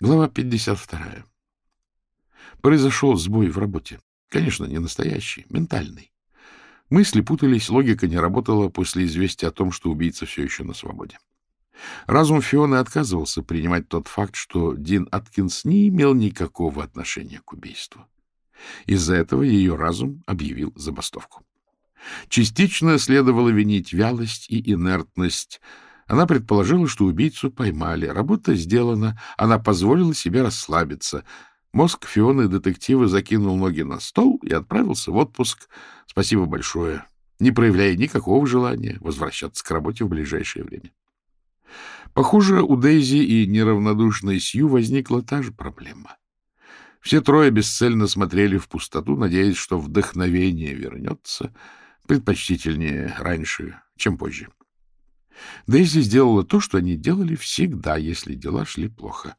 Глава 52. Произошел сбой в работе. Конечно, не настоящий, ментальный. Мысли путались, логика не работала после известия о том, что убийца все еще на свободе. Разум Фионы отказывался принимать тот факт, что Дин Аткинс не имел никакого отношения к убийству. Из-за этого ее разум объявил забастовку. Частично следовало винить вялость и инертность. Она предположила, что убийцу поймали, работа сделана, она позволила себе расслабиться. Мозг Фионы детектива закинул ноги на стол и отправился в отпуск. Спасибо большое, не проявляя никакого желания возвращаться к работе в ближайшее время. Похоже, у Дейзи и неравнодушной Сью возникла та же проблема. Все трое бесцельно смотрели в пустоту, надеясь, что вдохновение вернется, предпочтительнее раньше, чем позже. Дейзи сделала то, что они делали всегда, если дела шли плохо.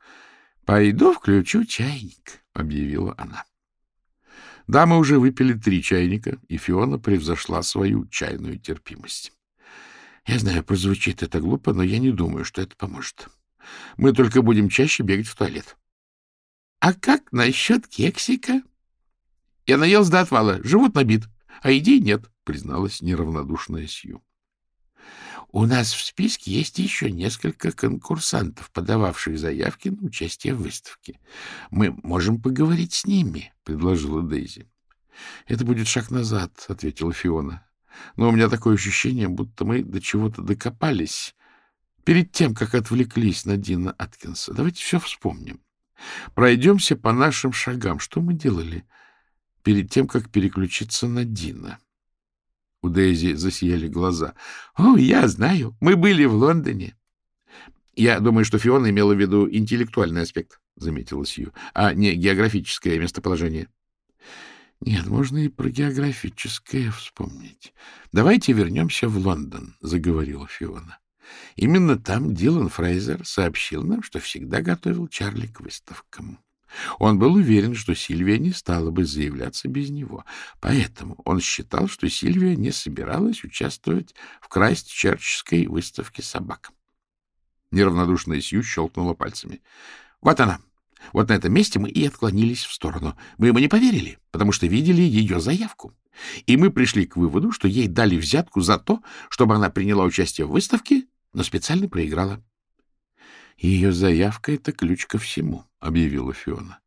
«Пойду включу чайник», — объявила она. Дамы уже выпили три чайника, и Фиона превзошла свою чайную терпимость. Я знаю, прозвучит это глупо, но я не думаю, что это поможет. Мы только будем чаще бегать в туалет. — А как насчет кексика? — Я наелся до отвала, живот набит, а идей нет, — призналась неравнодушная Сью. — У нас в списке есть еще несколько конкурсантов, подававших заявки на участие в выставке. Мы можем поговорить с ними, — предложила Дейзи. — Это будет шаг назад, — ответила Фиона. Но у меня такое ощущение, будто мы до чего-то докопались перед тем, как отвлеклись на Дина Аткинса. Давайте все вспомним. Пройдемся по нашим шагам. Что мы делали перед тем, как переключиться на Дина? У Дейзи засияли глаза. — О, я знаю. Мы были в Лондоне. — Я думаю, что Фиона имела в виду интеллектуальный аспект, — заметила Сью, — а не географическое местоположение. — нет, можно и про географическое вспомнить. Давайте вернемся в Лондон, — заговорила Фиона. Именно там Дилан Фрейзер сообщил нам, что всегда готовил Чарли к выставкам. Он был уверен, что Сильвия не стала бы заявляться без него, поэтому он считал, что Сильвия не собиралась участвовать в Крайстчерчской выставке собак. Неравнодушная Сью щелкнула пальцами. — Вот она, вот на этом месте мы и отклонились в сторону. Мы ему не поверили, потому что видели ее заявку. И мы пришли к выводу, что ей дали взятку за то, чтобы она приняла участие в выставке, но специально проиграла. Ее заявка — это ключ ко всему, — объявила Фиона.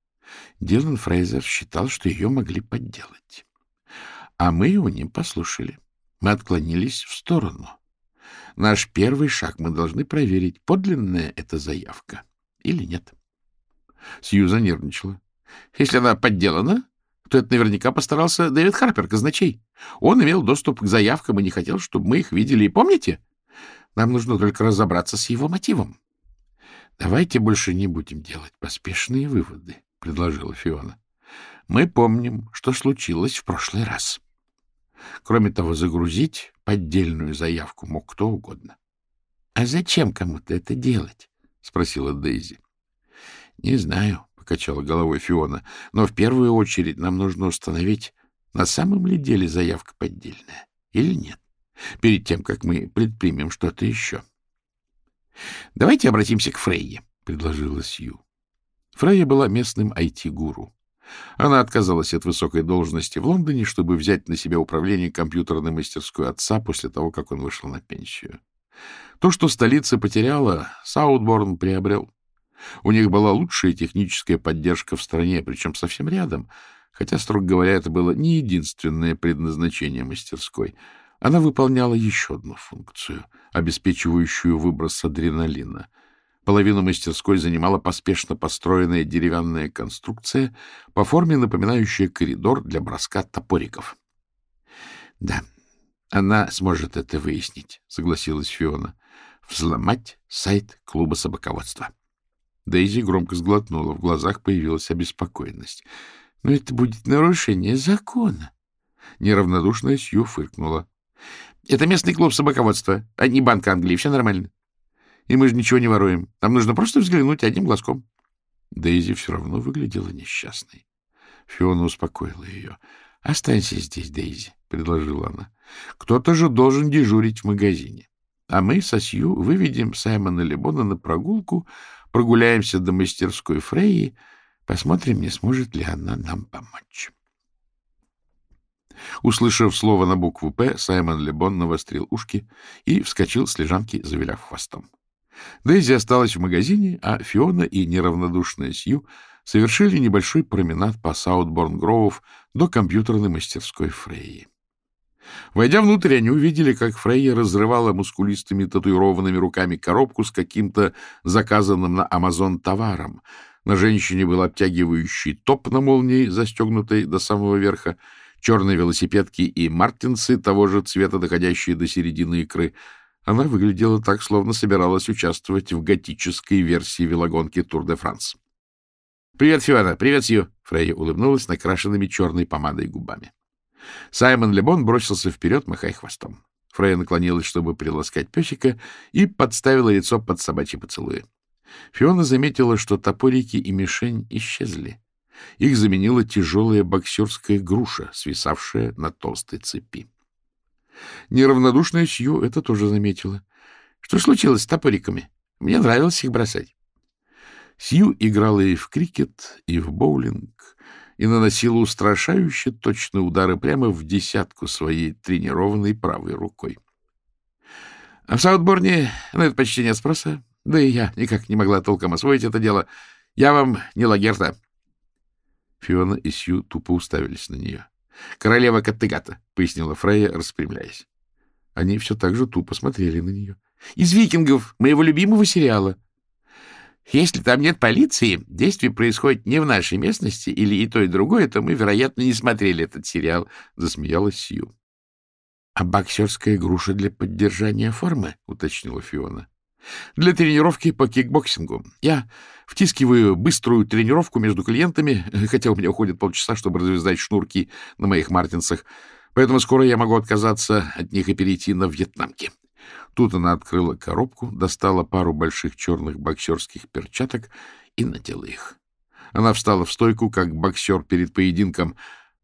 Дилан Фрейзер считал, что ее могли подделать. А мы его не послушали. Мы отклонились в сторону. Наш первый шаг мы должны проверить, подлинная эта заявка или нет. — Сьюза нервничала. Если она подделана, то это наверняка постарался Дэвид Харпер, казначей. Он имел доступ к заявкам и не хотел, чтобы мы их видели. И помните? Нам нужно только разобраться с его мотивом. — Давайте больше не будем делать поспешные выводы, — предложила Фиона. — Мы помним, что случилось в прошлый раз. Кроме того, загрузить поддельную заявку мог кто угодно. — А зачем кому-то это делать? — спросила Дейзи. — Не знаю, — покачала головой Фиона, — но в первую очередь нам нужно установить, на самом ли деле заявка поддельная или нет, перед тем, как мы предпримем что-то еще. — Давайте обратимся к Фрейе, — предложила Сью. Фрейя была местным IT-гуру. Она отказалась от высокой должности в Лондоне, чтобы взять на себя управление компьютерной мастерской отца после того, как он вышел на пенсию. То, что столица потеряла, Саутборн приобрел. У них была лучшая техническая поддержка в стране, причем совсем рядом, хотя, строго говоря, это было не единственное предназначение мастерской. Она выполняла еще одну функцию, обеспечивающую выброс адреналина. Половину мастерской занимала поспешно построенная деревянная конструкция, по форме напоминающая коридор для броска топориков. — Да, она сможет это выяснить, — согласилась Фиона. — Взломать сайт клуба собаководства. — Дейзи громко сглотнула, в глазах появилась обеспокоенность. — Но это будет нарушение закона. Неравнодушная Сью фыркнула. — Это местный клуб собаководства, а не Банк Англии. Все нормально. И мы же ничего не воруем. Нам нужно просто взглянуть одним глазком. Дейзи все равно выглядела несчастной. Фиона успокоила ее. — Останься здесь, Дейзи, — предложила она. — Кто-то же должен дежурить в магазине. А мы со Сью выведем Саймона Лебона на прогулку прогуляемся до мастерской Фрейи, посмотрим, не сможет ли она нам помочь. Услышав слово на букву «П», Саймон Лебон навострил ушки и вскочил с лежанки, завиляв хвостом. Дейзи осталась в магазине, а Фиона и неравнодушная Сью совершили небольшой променад по Саутборн-Гроув до компьютерной мастерской Фрейи. Войдя внутрь, они увидели, как Фрейя разрывала мускулистыми татуированными руками коробку с каким-то заказанным на Амазон товаром. На женщине был обтягивающий топ на молнии, застегнутый до самого верха, черные велосипедки и мартинсы того же цвета, доходящие до середины икры. Она выглядела так, словно собиралась участвовать в готической версии велогонки Тур-де-Франс. — Привет, Фиона! Привет, Сью! Фрейя улыбнулась накрашенными черной помадой губами. Саймон Лебон бросился вперед, махая хвостом. Фрейя наклонилась, чтобы приласкать песика, и подставила лицо под собачьи поцелуи. Фиона заметила, что топорики и мишень исчезли. Их заменила тяжелая боксерская груша, свисавшая на толстой цепи. Неравнодушная Сью это тоже заметила. Что случилось с топориками? Мне нравилось их бросать. Сью играла и в крикет, и в боулинг, и наносила устрашающе точные удары прямо в десятку своей тренированной правой рукой. А в Саутборне на это почти нет спроса. Да и я никак не могла толком освоить это дело. Я вам не лагерта. Фиона и Сью тупо уставились на нее. — Королева Каттегата, — пояснила Фрейя, распрямляясь. Они все так же тупо смотрели на нее. — Из викингов, моего любимого сериала. Если там нет полиции, действие происходит не в нашей местности или и то, и другое, то мы, вероятно, не смотрели этот сериал, — засмеялась Сью. — А боксерская груша для поддержания формы? — уточнила Фиона. — Для тренировки по кикбоксингу. Я втискиваю быструю тренировку между клиентами, хотя у меня уходит полчаса, чтобы развязать шнурки на моих мартинсах, поэтому скоро я могу отказаться от них и перейти на вьетнамки. Тут она открыла коробку, достала пару больших черных боксерских перчаток и надела их. Она встала в стойку, как боксер перед поединком,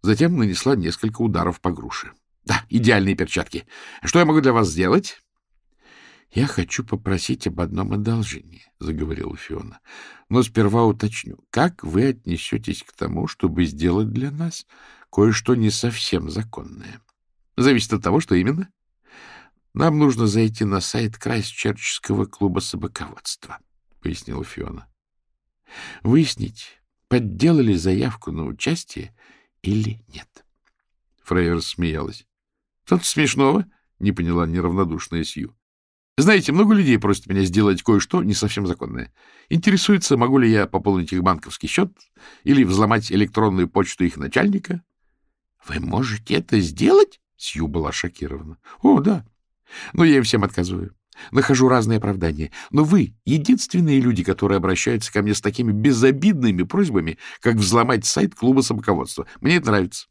затем нанесла несколько ударов по груше. — Да, идеальные перчатки. Что я могу для вас сделать? — Я хочу попросить об одном одолжении, — заговорила Фиона. — Но сперва уточню, как вы отнесетесь к тому, чтобы сделать для нас кое-что не совсем законное? — Зависит от того, что именно. Нам нужно зайти на сайт Крайстчерчского клуба собаководства, — пояснила Фиона. — Выяснить, подделали заявку на участие или нет. Фрейер смеялась. — Что-то смешного, — не поняла неравнодушная Сью. — Знаете, много людей просят меня сделать кое-что не совсем законное. Интересуется, могу ли я пополнить их банковский счет или взломать электронную почту их начальника. — Вы можете это сделать? — Сью была шокирована. — О, да. Но я им всем отказываю. Нахожу разные оправдания. Но вы — единственные люди, которые обращаются ко мне с такими безобидными просьбами, как взломать сайт клуба собаководства. Мне это нравится.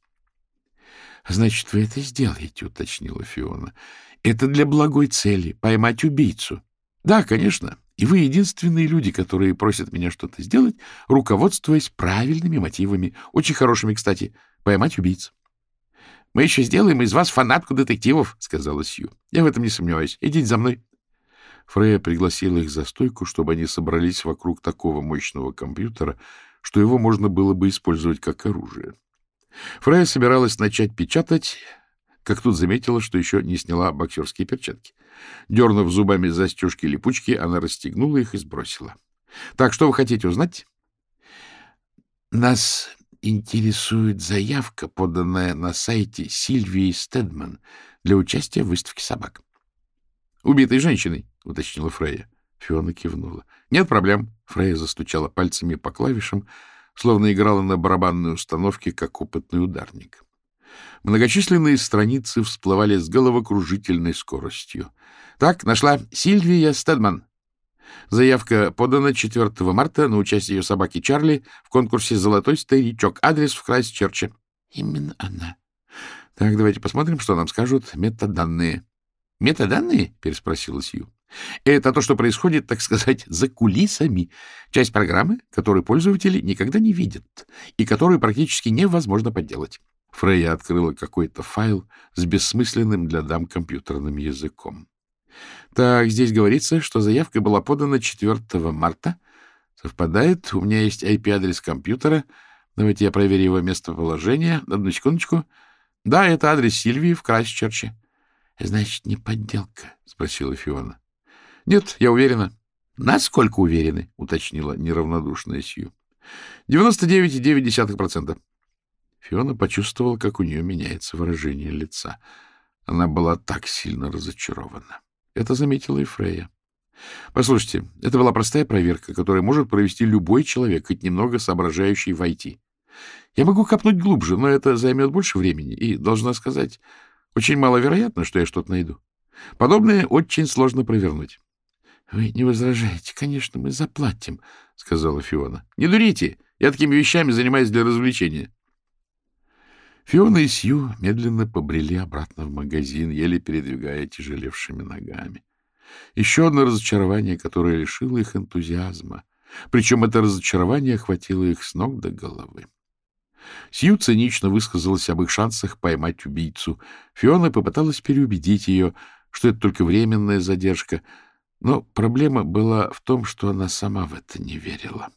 — Значит, вы это сделаете, — уточнила Фиона. — Это для благой цели — поймать убийцу. — Да, конечно. И вы единственные люди, которые просят меня что-то сделать, руководствуясь правильными мотивами, очень хорошими, кстати, поймать убийцу. Мы еще сделаем из вас фанатку детективов, — сказала Сью. — Я в этом не сомневаюсь. Идите за мной. Фрея пригласила их за стойку, чтобы они собрались вокруг такого мощного компьютера, что его можно было бы использовать как оружие. Фрея собиралась начать печатать, как тут заметила, что еще не сняла боксерские перчатки. Дернув зубами застежки липучки, она расстегнула их и сбросила. — Так, что вы хотите узнать? — Нас интересует заявка, поданная на сайте Сильвии Стедман для участия в выставке собак. — Убитой женщиной, — уточнила Фрея. Фиона кивнула. — Нет проблем. Фрея застучала пальцами по клавишам, словно играла на барабанной установке, как опытный ударник. Многочисленные страницы всплывали с головокружительной скоростью. — Так, нашла. Сильвия Стедман. Заявка подана 4 марта на участие ее собаки Чарли в конкурсе «Золотой старичок». Адрес в Крайстчерче. Именно она. Так, давайте посмотрим, что нам скажут метаданные. Метаданные? Переспросила Сью. Это то, что происходит, так сказать, за кулисами. Часть программы, которую пользователи никогда не видят и которую практически невозможно подделать. Фрейя открыла какой-то файл с бессмысленным для дам компьютерным языком. Так, здесь говорится, что заявка была подана 4 марта Совпадает. У меня есть IP-адрес компьютера. Давайте я проверю его местоположение. Одну секундочку. Да, это адрес Сильвии в Крайсчерче. — Значит, не подделка? — спросила Фиона. — Нет, я уверена. — Насколько уверены? — уточнила неравнодушная Сью. — 99,9%. Фиона почувствовала, как у нее меняется выражение лица. Она была так сильно разочарована. Это заметила и Фрея. Послушайте, это была простая проверка, которую может провести любой человек, хоть немного соображающий в IT. Я могу копнуть глубже, но это займет больше времени, и, должна сказать, очень маловероятно, что я что-то найду. Подобное очень сложно провернуть. — Вы не возражаете? Конечно, мы заплатим, — сказала Фиона. — Не дурите! Я такими вещами занимаюсь для развлечения. Фиона и Сью медленно побрели обратно в магазин, еле передвигая тяжелевшими ногами. Еще одно разочарование, которое лишило их энтузиазма. Причем это разочарование охватило их с ног до головы. Сью цинично высказалась об их шансах поймать убийцу. Фиона попыталась переубедить ее, что это только временная задержка, но проблема была в том, что она сама в это не верила.